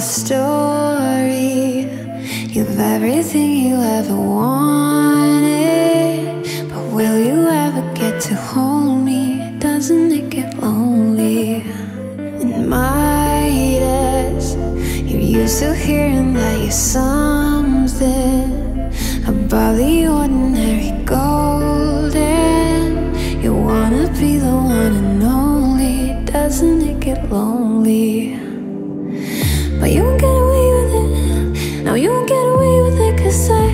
story. You've everything you ever wanted. But will you ever get to hold me? Doesn't it get lonely? And Midas, you're used to hearing that you're something above the ordinary golden. You wanna be the one and only. Doesn't it get lonely? But you won't get away with it. No, you won't get away with it. Cause I,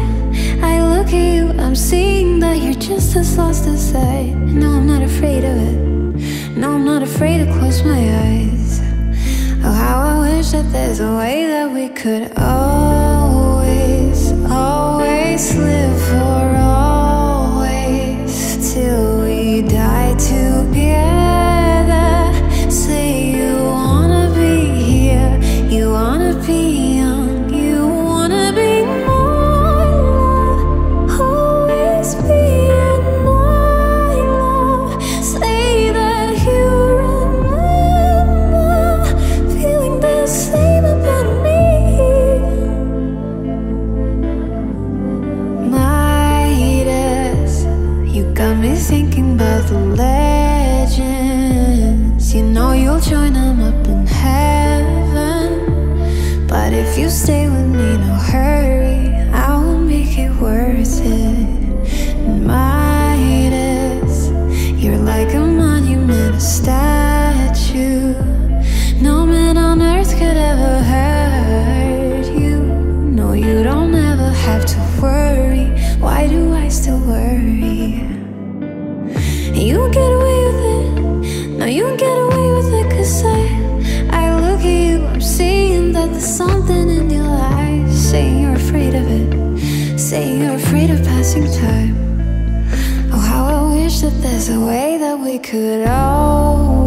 I look at you, I'm seeing that you're just as lost as I. No, I'm not afraid of it. No, I'm not afraid to close my eyes. Oh, how I wish that there's a way that we could always, always live the legends. You know you'll join them up something in your eyes. Saying you're afraid of it. Saying you're afraid of passing time. Oh, how I wish that there's a way that we could always,